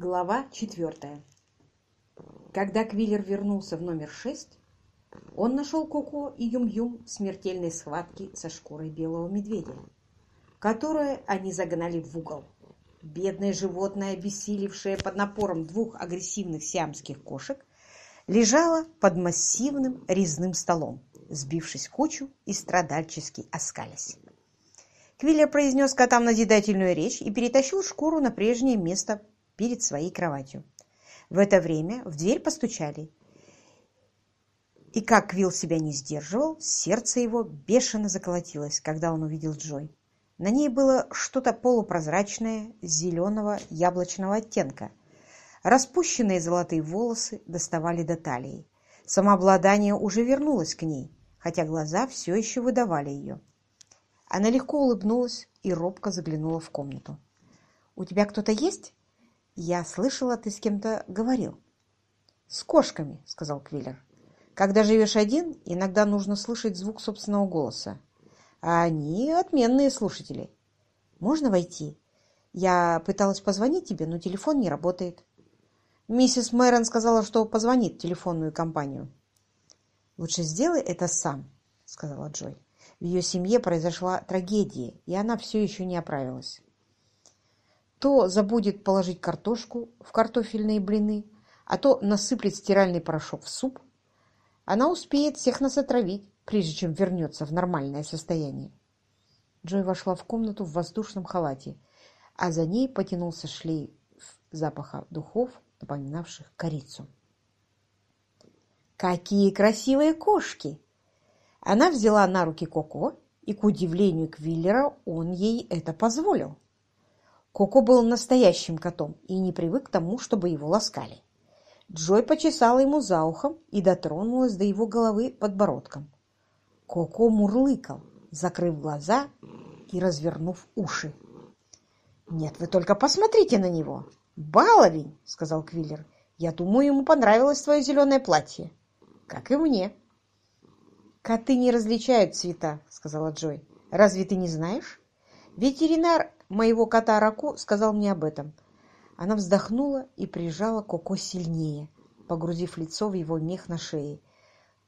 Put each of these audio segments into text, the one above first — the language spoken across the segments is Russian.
Глава четвертая. Когда Квиллер вернулся в номер шесть, он нашел Коко и Юм-Юм в смертельной схватке со шкурой белого медведя, которое они загнали в угол. Бедное животное, обессилевшее под напором двух агрессивных сиамских кошек, лежало под массивным резным столом, сбившись в кучу и страдальчески оскалясь. Квиллер произнес котам назидательную речь и перетащил шкуру на прежнее место перед своей кроватью. В это время в дверь постучали. И как Квилл себя не сдерживал, сердце его бешено заколотилось, когда он увидел Джой. На ней было что-то полупрозрачное, зеленого яблочного оттенка. Распущенные золотые волосы доставали до талии. Самообладание уже вернулось к ней, хотя глаза все еще выдавали ее. Она легко улыбнулась и робко заглянула в комнату. «У тебя кто-то есть?» «Я слышала, ты с кем-то говорил». «С кошками», — сказал Квиллер. «Когда живешь один, иногда нужно слышать звук собственного голоса. А они отменные слушатели. Можно войти? Я пыталась позвонить тебе, но телефон не работает». Миссис Мэрон сказала, что позвонит в телефонную компанию. «Лучше сделай это сам», — сказала Джой. В ее семье произошла трагедия, и она все еще не оправилась то забудет положить картошку в картофельные блины, а то насыплет стиральный порошок в суп. Она успеет всех нас отравить, прежде чем вернется в нормальное состояние. Джой вошла в комнату в воздушном халате, а за ней потянулся шлейф запаха духов, напоминавших корицу. «Какие красивые кошки!» Она взяла на руки Коко, и, к удивлению Квиллера, он ей это позволил. Коко был настоящим котом и не привык к тому, чтобы его ласкали. Джой почесала ему за ухом и дотронулась до его головы подбородком. Коко мурлыкал, закрыв глаза и развернув уши. «Нет, вы только посмотрите на него! Баловень!» — сказал Квиллер. «Я думаю, ему понравилось твое зеленое платье. Как и мне». «Коты не различают цвета», — сказала Джой. «Разве ты не знаешь? Ветеринар моего кота Раку сказал мне об этом. Она вздохнула и прижала Коко сильнее, погрузив лицо в его мех на шее.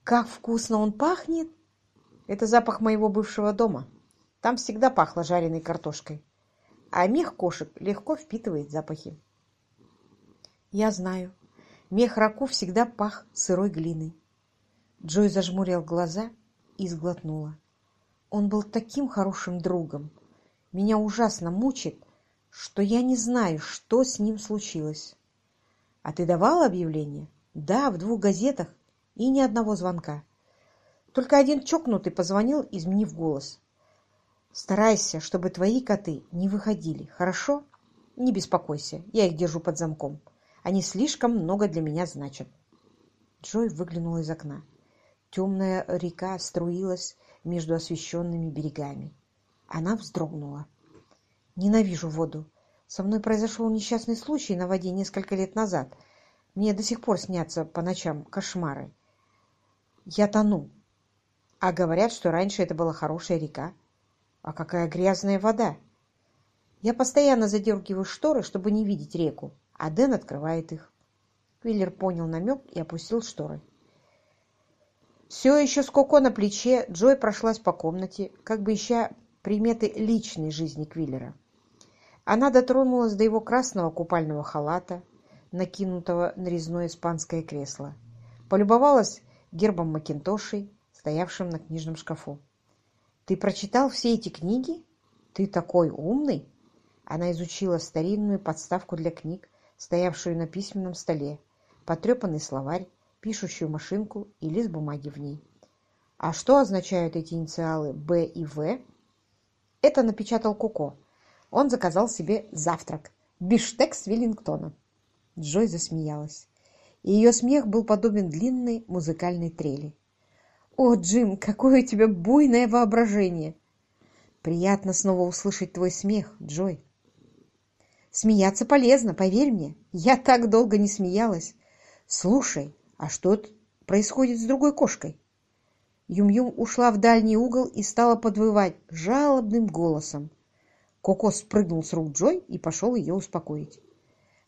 «Как вкусно он пахнет!» «Это запах моего бывшего дома. Там всегда пахло жареной картошкой. А мех кошек легко впитывает запахи». «Я знаю. Мех Раку всегда пах сырой глиной». Джой зажмурил глаза и сглотнула. Он был таким хорошим другом, меня ужасно мучит, что я не знаю, что с ним случилось. А ты давала объявление? Да, в двух газетах и ни одного звонка. Только один чокнутый позвонил, изменив голос. Старайся, чтобы твои коты не выходили, хорошо? Не беспокойся, я их держу под замком. Они слишком много для меня значат. Джой выглянула из окна. Темная река струилась между освещенными берегами. Она вздрогнула. «Ненавижу воду. Со мной произошел несчастный случай на воде несколько лет назад. Мне до сих пор снятся по ночам кошмары. Я тону. А говорят, что раньше это была хорошая река. А какая грязная вода! Я постоянно задергиваю шторы, чтобы не видеть реку, а Дэн открывает их. Квиллер понял намек и опустил шторы. Все еще с Коко на плече Джой прошлась по комнате, как бы ища приметы личной жизни Квиллера. Она дотронулась до его красного купального халата, накинутого на резное испанское кресло, полюбовалась гербом Макинтошей, стоявшим на книжном шкафу. «Ты прочитал все эти книги? Ты такой умный!» Она изучила старинную подставку для книг, стоявшую на письменном столе, потрепанный словарь, пишущую машинку и лист бумаги в ней. А что означают эти инициалы «Б» и «В»? Это напечатал Коко. Он заказал себе завтрак. Биштекс Веллингтона. Джой засмеялась. И ее смех был подобен длинной музыкальной трели. «О, Джим, какое у тебя буйное воображение!» «Приятно снова услышать твой смех, Джой». «Смеяться полезно, поверь мне. Я так долго не смеялась. Слушай, а что происходит с другой кошкой?» Юм-Юм ушла в дальний угол и стала подвывать жалобным голосом. Коко спрыгнул с рук Джой и пошел ее успокоить.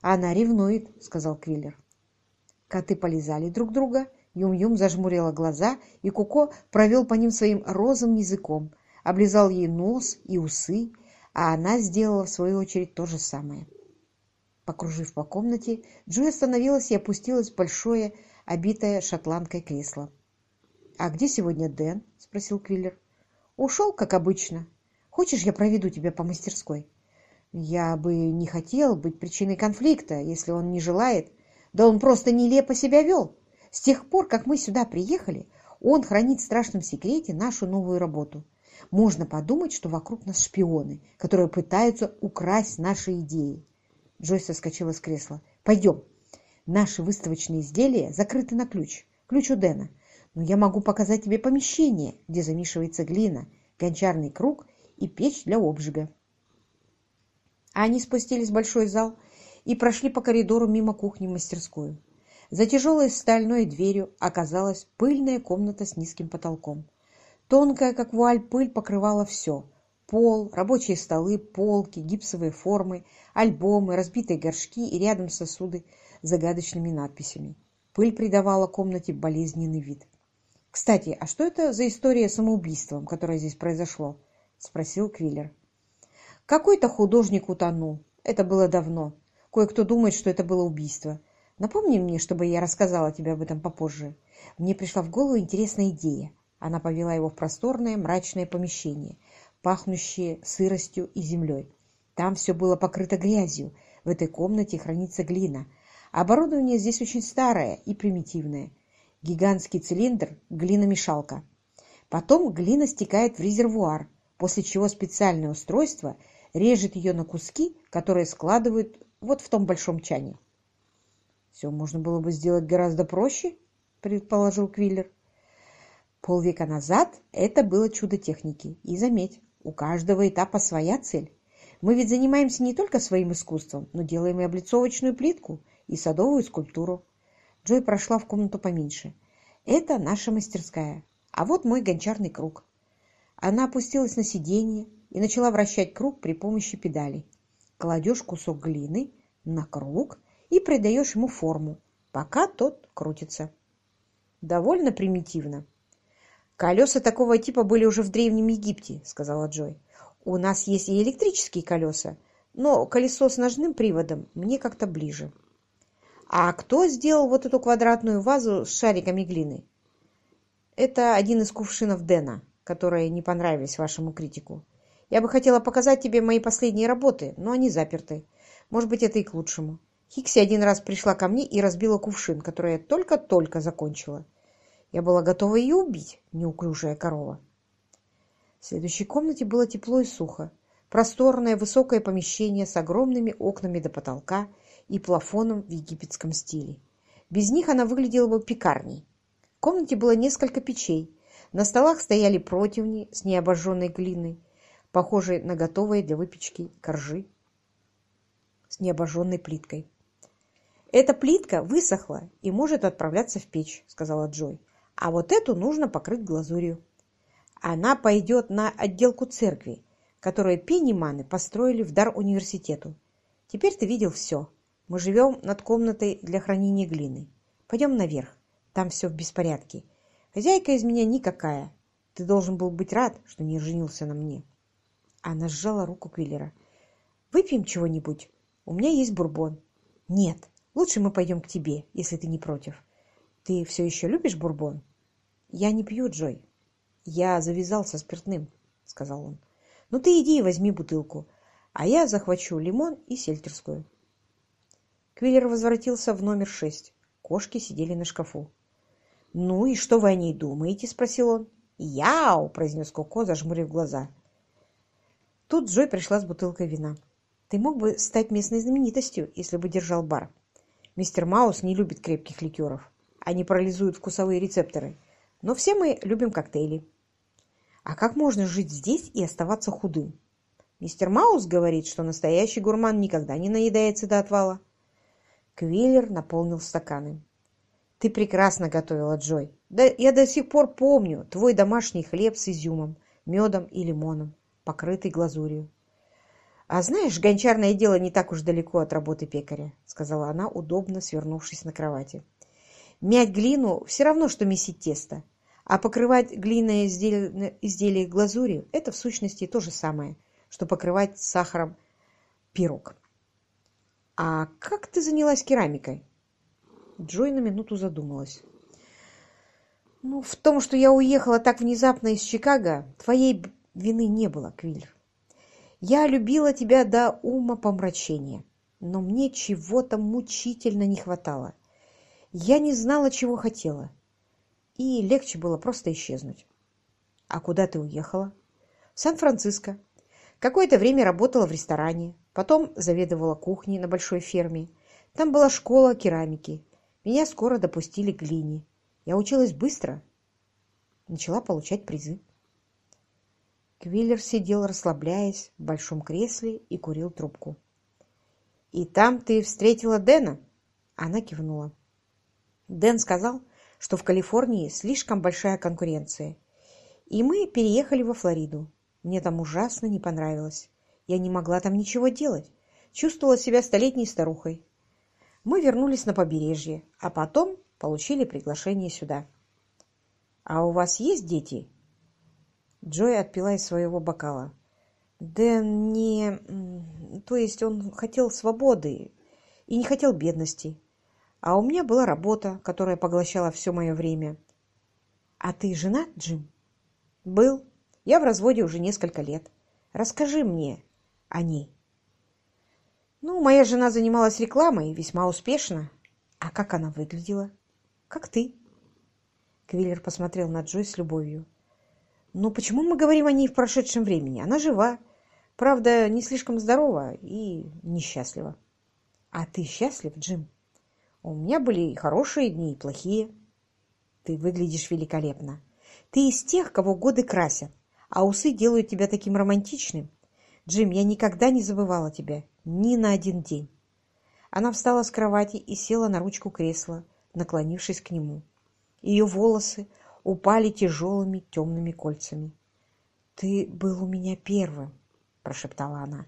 «Она ревнует», — сказал Квиллер. Коты полизали друг друга, Юм-Юм зажмурила глаза, и Куко провел по ним своим розовым языком, облизал ей нос и усы, а она сделала, в свою очередь, то же самое. Покружив по комнате, Джой остановилась и опустилась в большое, обитое шотландкой кресло. «А где сегодня Дэн?» — спросил Квиллер. «Ушел, как обычно. Хочешь, я проведу тебя по мастерской?» «Я бы не хотел быть причиной конфликта, если он не желает. Да он просто нелепо себя вел. С тех пор, как мы сюда приехали, он хранит в страшном секрете нашу новую работу. Можно подумать, что вокруг нас шпионы, которые пытаются украсть наши идеи. Джойс соскочила с кресла. «Пойдем. Наши выставочные изделия закрыты на ключ. Ключ у Дэна. Но я могу показать тебе помещение, где замешивается глина, гончарный круг и печь для обжига». Они спустились в большой зал и прошли по коридору мимо кухни в мастерскую. За тяжелой стальной дверью оказалась пыльная комната с низким потолком. Тонкая, как вуаль, пыль покрывала все Пол, рабочие столы, полки, гипсовые формы, альбомы, разбитые горшки и рядом сосуды с загадочными надписями. Пыль придавала комнате болезненный вид. «Кстати, а что это за история с самоубийством, которое здесь произошло?» — спросил Квиллер. «Какой-то художник утонул. Это было давно. Кое-кто думает, что это было убийство. Напомни мне, чтобы я рассказала тебе об этом попозже. Мне пришла в голову интересная идея». Она повела его в просторное мрачное помещение — пахнущие сыростью и землей. Там все было покрыто грязью. В этой комнате хранится глина. Оборудование здесь очень старое и примитивное. Гигантский цилиндр – глиномешалка. Потом глина стекает в резервуар, после чего специальное устройство режет ее на куски, которые складывают вот в том большом чане. «Все можно было бы сделать гораздо проще», – предположил Квиллер. Полвека назад это было чудо техники. И заметь, у каждого этапа своя цель. Мы ведь занимаемся не только своим искусством, но делаем и облицовочную плитку, и садовую скульптуру. Джой прошла в комнату поменьше. Это наша мастерская. А вот мой гончарный круг. Она опустилась на сиденье и начала вращать круг при помощи педалей. Кладешь кусок глины на круг и придаешь ему форму, пока тот крутится. Довольно примитивно. «Колеса такого типа были уже в Древнем Египте», — сказала Джой. «У нас есть и электрические колеса, но колесо с ножным приводом мне как-то ближе». «А кто сделал вот эту квадратную вазу с шариками глины?» «Это один из кувшинов Дэна, которые не понравились вашему критику. Я бы хотела показать тебе мои последние работы, но они заперты. Может быть, это и к лучшему. Хикси один раз пришла ко мне и разбила кувшин, который я только-только закончила. Я была готова ее убить, неуклюжая корова. В следующей комнате было тепло и сухо. Просторное высокое помещение с огромными окнами до потолка и плафоном в египетском стиле. Без них она выглядела бы пекарней. В комнате было несколько печей. На столах стояли противни с необожженной глиной, похожей на готовые для выпечки коржи с необожженной плиткой. «Эта плитка высохла и может отправляться в печь», — сказала Джой а вот эту нужно покрыть глазурью. Она пойдет на отделку церкви, которую Пенниманы построили в дар университету. Теперь ты видел все. Мы живем над комнатой для хранения глины. Пойдем наверх. Там все в беспорядке. Хозяйка из меня никакая. Ты должен был быть рад, что не женился на мне. Она сжала руку Квиллера. Выпьем чего-нибудь? У меня есть бурбон. Нет, лучше мы пойдем к тебе, если ты не против. Ты все еще любишь бурбон? Я не пью, Джой. Я завязал со спиртным, сказал он. Ну ты иди и возьми бутылку, а я захвачу лимон и сельтерскую. Квиллер возвратился в номер шесть. Кошки сидели на шкафу. «Ну и что вы о ней думаете?» — спросил он. «Яу!» — произнес Коко, зажмурив глаза. Тут Джой пришла с бутылкой вина. «Ты мог бы стать местной знаменитостью, если бы держал бар. Мистер Маус не любит крепких ликеров. Они парализуют вкусовые рецепторы. Но все мы любим коктейли. А как можно жить здесь и оставаться худым? Мистер Маус говорит, что настоящий гурман никогда не наедается до отвала. Квиллер наполнил стаканы. Ты прекрасно готовила, Джой. Да я до сих пор помню твой домашний хлеб с изюмом, медом и лимоном, покрытый глазурью. «А знаешь, гончарное дело не так уж далеко от работы пекаря», — сказала она, удобно свернувшись на кровати. «Мять глину все равно, что месить тесто, а покрывать глиное изделие, глазурью — это в сущности то же самое, что покрывать сахаром пирог». «А как ты занялась керамикой?» Джой на минуту задумалась. «Ну, в том, что я уехала так внезапно из Чикаго, твоей вины не было, Квиллер. Я любила тебя до ума помрачения, но мне чего-то мучительно не хватало. Я не знала, чего хотела, и легче было просто исчезнуть. А куда ты уехала? В Сан-Франциско. Какое-то время работала в ресторане, потом заведовала кухней на большой ферме. Там была школа керамики. Меня скоро допустили к глине. Я училась быстро, начала получать призы. Квиллер сидел, расслабляясь, в большом кресле и курил трубку. «И там ты встретила Дэна?» Она кивнула. Дэн сказал, что в Калифорнии слишком большая конкуренция. И мы переехали во Флориду. Мне там ужасно не понравилось. Я не могла там ничего делать. Чувствовала себя столетней старухой. Мы вернулись на побережье, а потом получили приглашение сюда. «А у вас есть дети?» Джой отпила из своего бокала. «Дэн не... То есть он хотел свободы и не хотел бедности. А у меня была работа, которая поглощала все мое время. А ты женат, Джим?» «Был. Я в разводе уже несколько лет. Расскажи мне о ней». «Ну, моя жена занималась рекламой весьма успешно. А как она выглядела?» как ты. Квиллер посмотрел на Джой с любовью. «Ну почему мы говорим о ней в прошедшем времени? Она жива. Правда, не слишком здорова и несчастлива». «А ты счастлив, Джим?» «У меня были и хорошие дни, и плохие». «Ты выглядишь великолепно. Ты из тех, кого годы красят, а усы делают тебя таким романтичным. Джим, я никогда не забывала тебя. Ни на один день». Она встала с кровати и села на ручку кресла, наклонившись к нему. Ее волосы упали тяжелыми темными кольцами. «Ты был у меня первым», — прошептала она.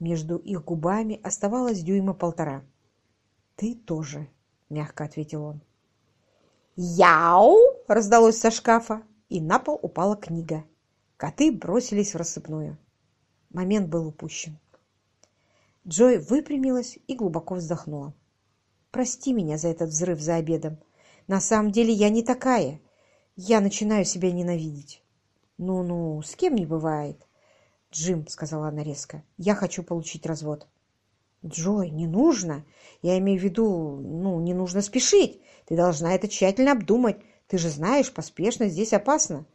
Между их губами оставалось дюйма полтора. «Ты тоже», — мягко ответил он. «Яу!» — раздалось со шкафа, и на пол упала книга. Коты бросились в рассыпную. Момент был упущен. Джой выпрямилась и глубоко вздохнула. Прости меня за этот взрыв за обедом. На самом деле я не такая. Я начинаю себя ненавидеть. Ну-ну, с кем не бывает. Джим, сказала она резко, я хочу получить развод. Джой, не нужно. Я имею в виду, ну, не нужно спешить. Ты должна это тщательно обдумать. Ты же знаешь, поспешно здесь опасно.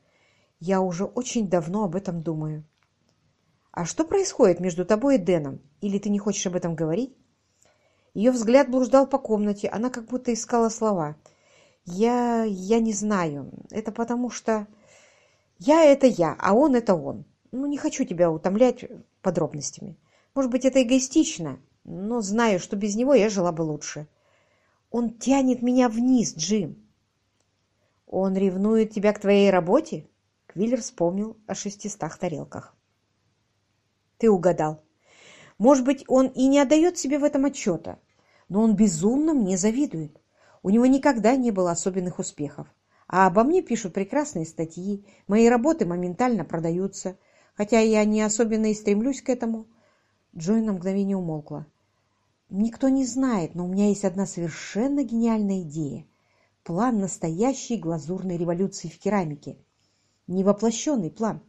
Я уже очень давно об этом думаю. А что происходит между тобой и Дэном? Или ты не хочешь об этом говорить? Ее взгляд блуждал по комнате, она как будто искала слова. «Я... я не знаю. Это потому что... Я — это я, а он — это он. Ну, не хочу тебя утомлять подробностями. Может быть, это эгоистично, но знаю, что без него я жила бы лучше. Он тянет меня вниз, Джим». «Он ревнует тебя к твоей работе?» Квиллер вспомнил о шестистах тарелках. «Ты угадал. Может быть, он и не отдает себе в этом отчета, но он безумно мне завидует. У него никогда не было особенных успехов. А обо мне пишут прекрасные статьи, мои работы моментально продаются, хотя я не особенно и стремлюсь к этому. Джой на мгновение умолкла. Никто не знает, но у меня есть одна совершенно гениальная идея. План настоящей глазурной революции в керамике. Невоплощенный план.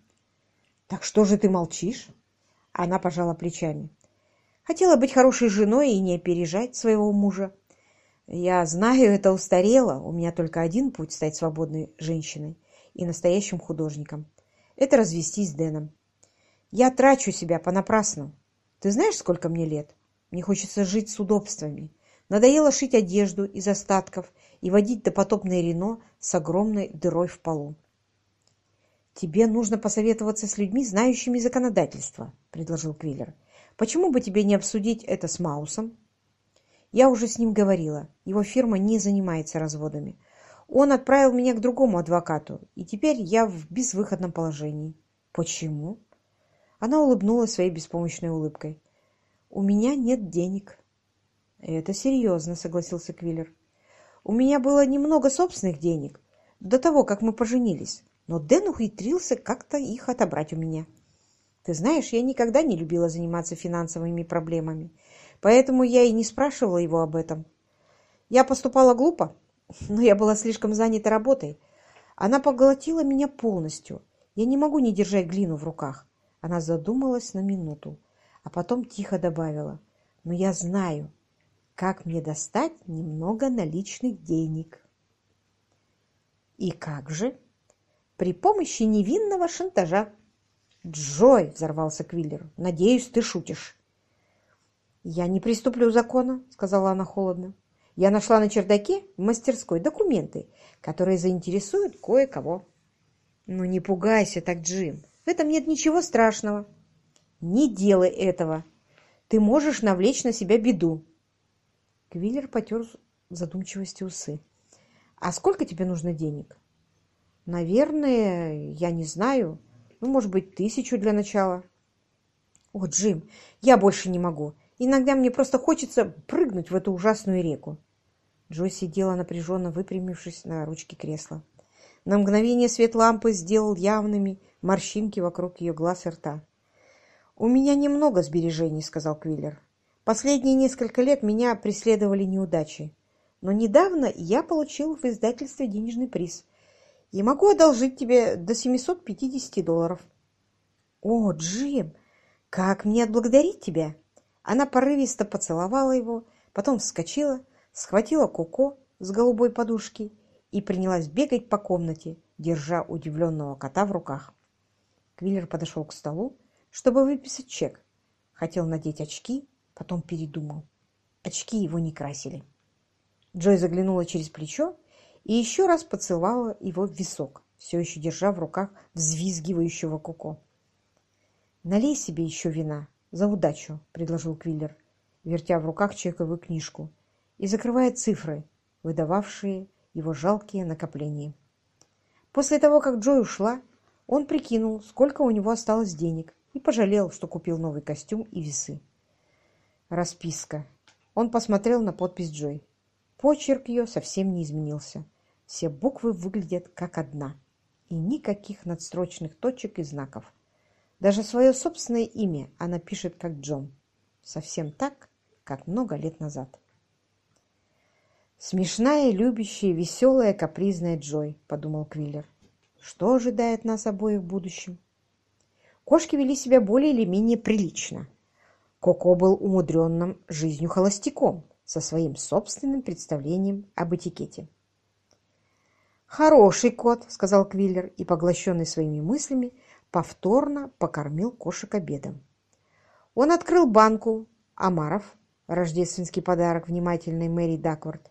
Так что же ты молчишь? Она пожала плечами. Хотела быть хорошей женой и не опережать своего мужа. Я знаю, это устарело. У меня только один путь стать свободной женщиной и настоящим художником. Это развестись с Дэном. Я трачу себя понапрасну. Ты знаешь, сколько мне лет? Мне хочется жить с удобствами. Надоело шить одежду из остатков и водить допотопное Рено с огромной дырой в полу. «Тебе нужно посоветоваться с людьми, знающими законодательство», — предложил Квиллер. Почему бы тебе не обсудить это с Маусом? Я уже с ним говорила. Его фирма не занимается разводами. Он отправил меня к другому адвокату, и теперь я в безвыходном положении. Почему? Она улыбнулась своей беспомощной улыбкой. «У меня нет денег». «Это серьезно», — согласился Квиллер. «У меня было немного собственных денег до того, как мы поженились, но Дэн ухитрился как-то их отобрать у меня. Ты знаешь, я никогда не любила заниматься финансовыми проблемами, поэтому я и не спрашивала его об этом. Я поступала глупо, но я была слишком занята работой. Она поглотила меня полностью. Я не могу не держать глину в руках. Она задумалась на минуту, а потом тихо добавила. Но я знаю, как мне достать немного наличных денег. И как же? При помощи невинного шантажа. «Джой!» — взорвался Квиллер. «Надеюсь, ты шутишь». «Я не приступлю закона», — сказала она холодно. «Я нашла на чердаке в мастерской документы, которые заинтересуют кое-кого». «Ну не пугайся так, Джим. В этом нет ничего страшного». «Не делай этого. Ты можешь навлечь на себя беду». Квиллер потер задумчивости усы. «А сколько тебе нужно денег?» «Наверное, я не знаю». Ну, может быть, тысячу для начала. О, Джим, я больше не могу. Иногда мне просто хочется прыгнуть в эту ужасную реку. Джой сидела напряженно, выпрямившись на ручке кресла. На мгновение свет лампы сделал явными морщинки вокруг ее глаз и рта. «У меня немного сбережений», — сказал Квиллер. «Последние несколько лет меня преследовали неудачи. Но недавно я получил в издательстве денежный приз и могу одолжить тебе до 750 долларов. О, Джим, как мне отблагодарить тебя? Она порывисто поцеловала его, потом вскочила, схватила Коко с голубой подушки и принялась бегать по комнате, держа удивленного кота в руках. Квиллер подошел к столу, чтобы выписать чек. Хотел надеть очки, потом передумал. Очки его не красили. Джой заглянула через плечо и еще раз поцеловала его в висок, все еще держа в руках взвизгивающего Коко. «Налей себе еще вина за удачу», — предложил Квиллер, вертя в руках чековую книжку и закрывая цифры, выдававшие его жалкие накопления. После того, как Джой ушла, он прикинул, сколько у него осталось денег, и пожалел, что купил новый костюм и весы. Расписка. Он посмотрел на подпись Джой. Почерк ее совсем не изменился. Все буквы выглядят как одна. И никаких надстрочных точек и знаков. Даже свое собственное имя она пишет как Джон. Совсем так, как много лет назад. «Смешная, любящая, веселая, капризная Джой», — подумал Квиллер. «Что ожидает нас обоих в будущем?» Кошки вели себя более или менее прилично. Коко был умудренным жизнью холостяком, со своим собственным представлением об этикете. «Хороший кот», — сказал Квиллер, и, поглощенный своими мыслями, повторно покормил кошек обедом. Он открыл банку омаров, рождественский подарок внимательной Мэри Даквард.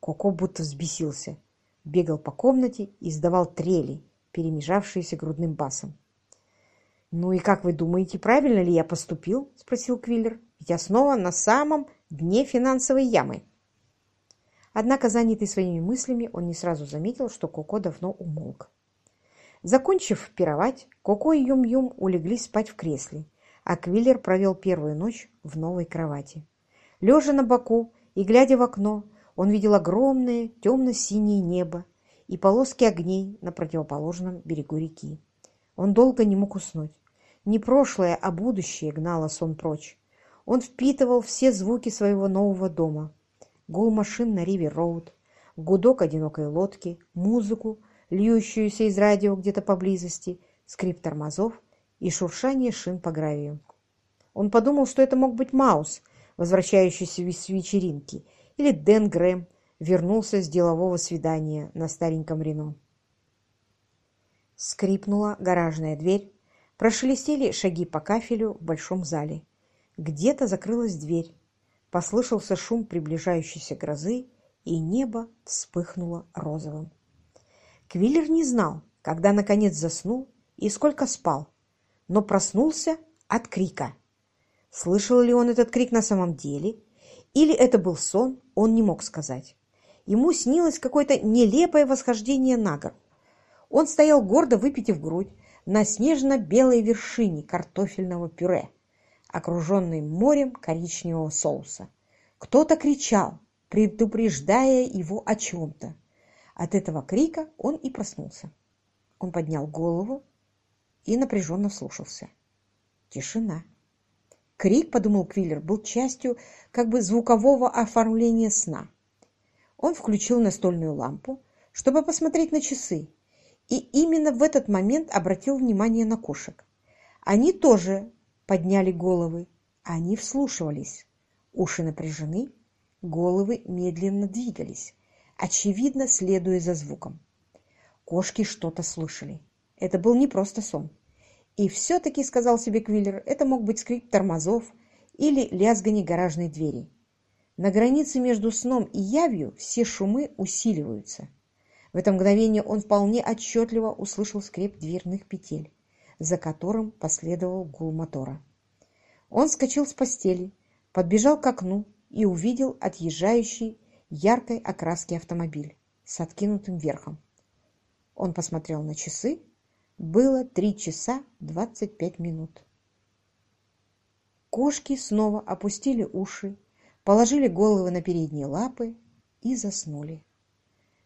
Коко будто взбесился, бегал по комнате и издавал трели, перемежавшиеся грудным басом. «Ну и как вы думаете, правильно ли я поступил?» — спросил Квиллер. «Ведь я снова на самом дне финансовой ямы. Однако, занятый своими мыслями, он не сразу заметил, что Коко давно умолк. Закончив пировать, Коко и Юм-Юм улеглись спать в кресле, а Квиллер провел первую ночь в новой кровати. Лежа на боку и глядя в окно, он видел огромное темно-синее небо и полоски огней на противоположном берегу реки. Он долго не мог уснуть. Не прошлое, а будущее гнало сон прочь. Он впитывал все звуки своего нового дома. Гул машин на Ривер-Роуд, гудок одинокой лодки, музыку, льющуюся из радио где-то поблизости, скрип тормозов и шуршание шин по гравию. Он подумал, что это мог быть Маус, возвращающийся с вечеринки, или Дэн Грэм вернулся с делового свидания на стареньком Рено. Скрипнула гаражная дверь, прошелестели шаги по кафелю в большом зале. Где-то закрылась дверь. Послышался шум приближающейся грозы, и небо вспыхнуло розовым. Квиллер не знал, когда наконец заснул и сколько спал, но проснулся от крика. Слышал ли он этот крик на самом деле, или это был сон, он не мог сказать. Ему снилось какое-то нелепое восхождение на гору. Он стоял гордо, выпитив грудь, на снежно-белой вершине картофельного пюре, окруженной морем коричневого соуса. Кто-то кричал, предупреждая его о чем-то. От этого крика он и проснулся. Он поднял голову и напряженно слушался. Тишина. Крик, подумал Квиллер, был частью как бы звукового оформления сна. Он включил настольную лампу, чтобы посмотреть на часы, и именно в этот момент обратил внимание на кошек. Они тоже подняли головы, они вслушивались. Уши напряжены, головы медленно двигались, очевидно, следуя за звуком. Кошки что-то слышали. Это был не просто сон. И все-таки, сказал себе Квиллер, это мог быть скрип тормозов или лязгание гаражной двери. На границе между сном и явью все шумы усиливаются. В это мгновение он вполне отчетливо услышал скрип дверных петель, за которым последовал гул мотора. Он скочил с постели, подбежал к окну и увидел отъезжающий яркой окраски автомобиль с откинутым верхом. Он посмотрел на часы. Было три часа двадцать пять минут. Кошки снова опустили уши, положили головы на передние лапы и заснули.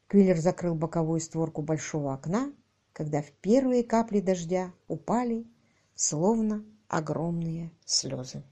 Квиллер закрыл боковую створку большого окна, когда в первые капли дождя упали, словно огромные слезы.